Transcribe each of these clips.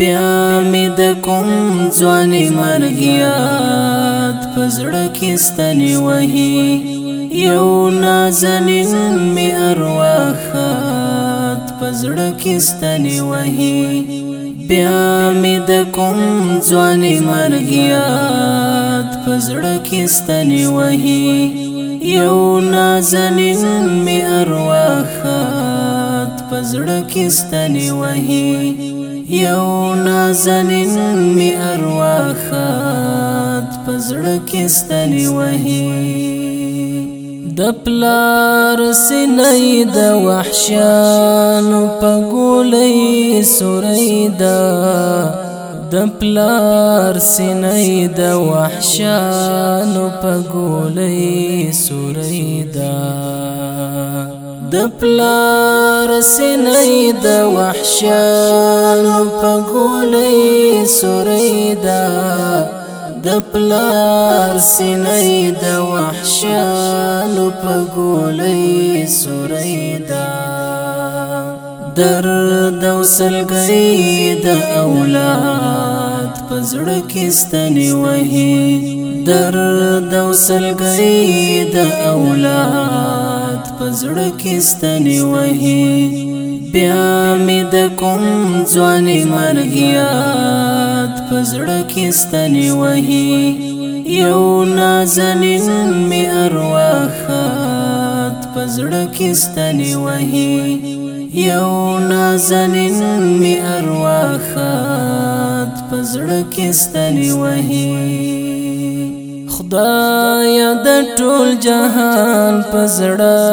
بیا می د کوم ځوان مرګیات پزړه کې ستنی وهي یو نازنین می ارواحات پزړه کې ستنی وهي بیا می د کوم ځوان مرګیات پزړه کې ستنی وهي یو نازنین می ارواحات پزړه کې ستنی وهي یو نازنین می ارواخات پزړه کې ستنی وهي د پلار سینې د وحشانو په ګولې سوریدا د پلار سینې د وحشانو په ګولې سوریدا د پلار سینې د وحشانو په ګولې سوریدا د پلار سینې د وحشانو په ګولې سوریدا درد او سلګې د اولاد په زړه کې ستنې وهي درد او سلګي د اولاد پزړه کې ستنی وهي بیا مې د کوم ځواني مرګیات پزړه کې ستنی وهي یو نازنین مې ارواحات پزړه کې ستنی وهي یو نازنین می ارواحات پزړه کې ستنی وهي خدایا د ټول جهان پزړه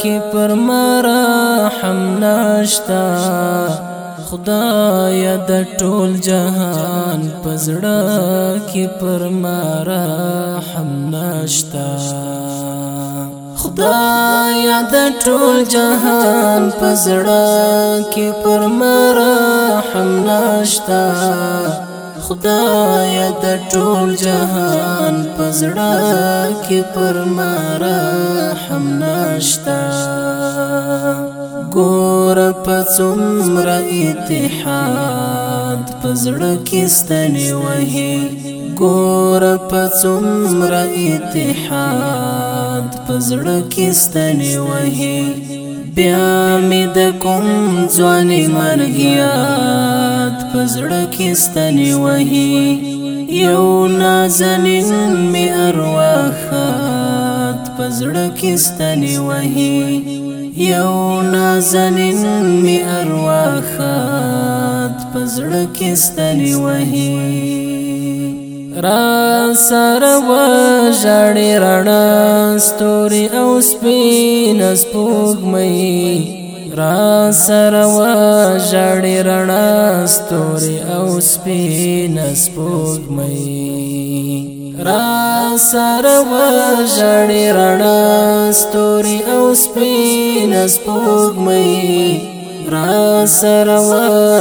کې پر مرحم ناشتا خدایا د ټول جهان پزړه کې پر مرحم ناشتا خدایا د ټول جهان پزړه کې پر مرحم ناشتا خدای د ټول جهان پزړه کې پر ما رحم نشتا ګور پڅومره اتحاد پزړه کې ستنی وهي ګور پڅومره اتحاد پزړه کې ستنی وهي بیا می د کوم ځوان مرګیات پزړه کې ستنی وهي یو نازنین می ارواحات پزړه کې ستنی وهي یو نازنین می ارواحات پزړه کې ستنی وهي را سره وژړې رڼا ستوري او سپین سپوږمۍ را سره وژړې رڼا ستوري او سپین سپوږمۍ را سره وژړې رڼا ستوري او سپین سپوږمۍ را سر و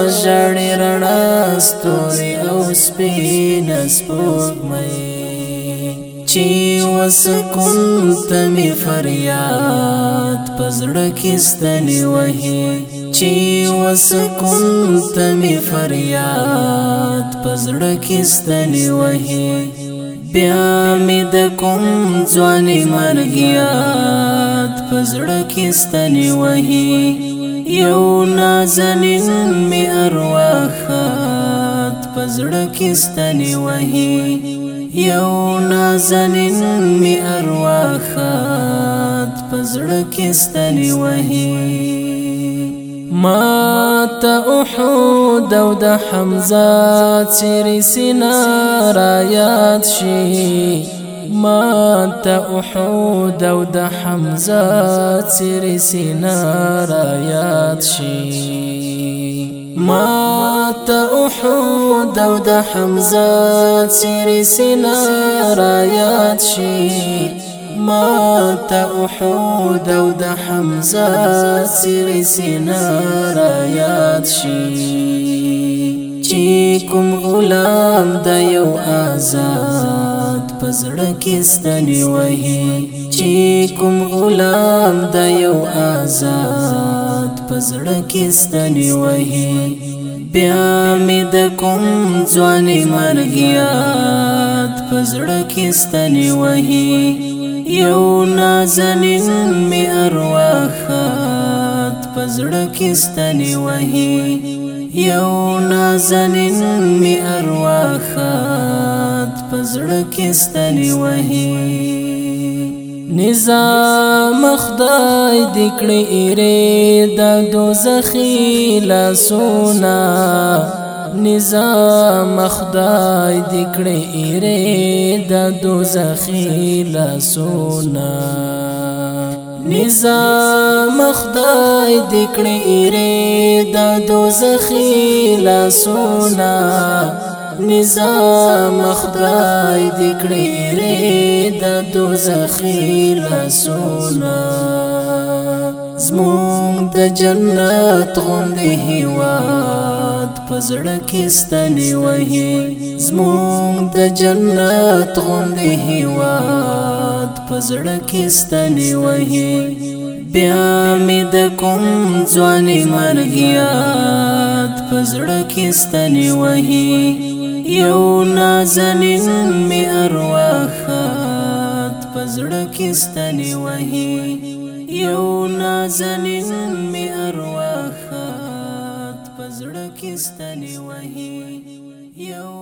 ژړې رڼا ستوري او سپین سپوږمۍ چې وسکون ته می فریاد پزړه کې ستنی وهي چې وسکون ته می فریاد پزړه کې ستنی وهي بیا می د کوم ځواني مرګیات پزړه کې ستنی وهي یو نازنین می ارواحات پزړه کې ستنی وهي یو نازنین می ارواحات پزړه کې ستنی وهي ما ته احد او د حمزه سری سینا را یاد شي ما انت احود او د حمزه سيري سینا را شي ما انت احود او د حمزه سيري سینا را شي ما انت احود او د حمزه سيري سینا را یاد شي کوم غلام د یو آزاد پزړه کې ستنی وهي چې کوم غلام د یو آزاد پزړه کې ستنی وهي بیا مې د کوم ځواني مرګیات پزړه کې ستنی وهي یو نازنین مې ارواحات پزړه کې ستنی وهي یو نازنین می ارواخات پزړه کې ستلی وهي نظام خدای د کړې ایره د دوزخي لا سونا نظام خدای د کړې ایره د دوزخي لا سونا نظام خدای دکړې ایره د دوزخي لاسونه نظام خدای دکړې رې د دوزخي لاسونه زموږ د جنت غوندې هیواد پزړه کې ستنې وهي زموږ د جنت غوندې هیواد پزړه کې ستنې وهي بیا مې د کوم ځواني مرګیات پزړه کې ستنې وهي یو نازنین مې ارواحات پزړه کې ستنې وهي یو نازنین مې ارواحات پزړه کې ستنې وهي یو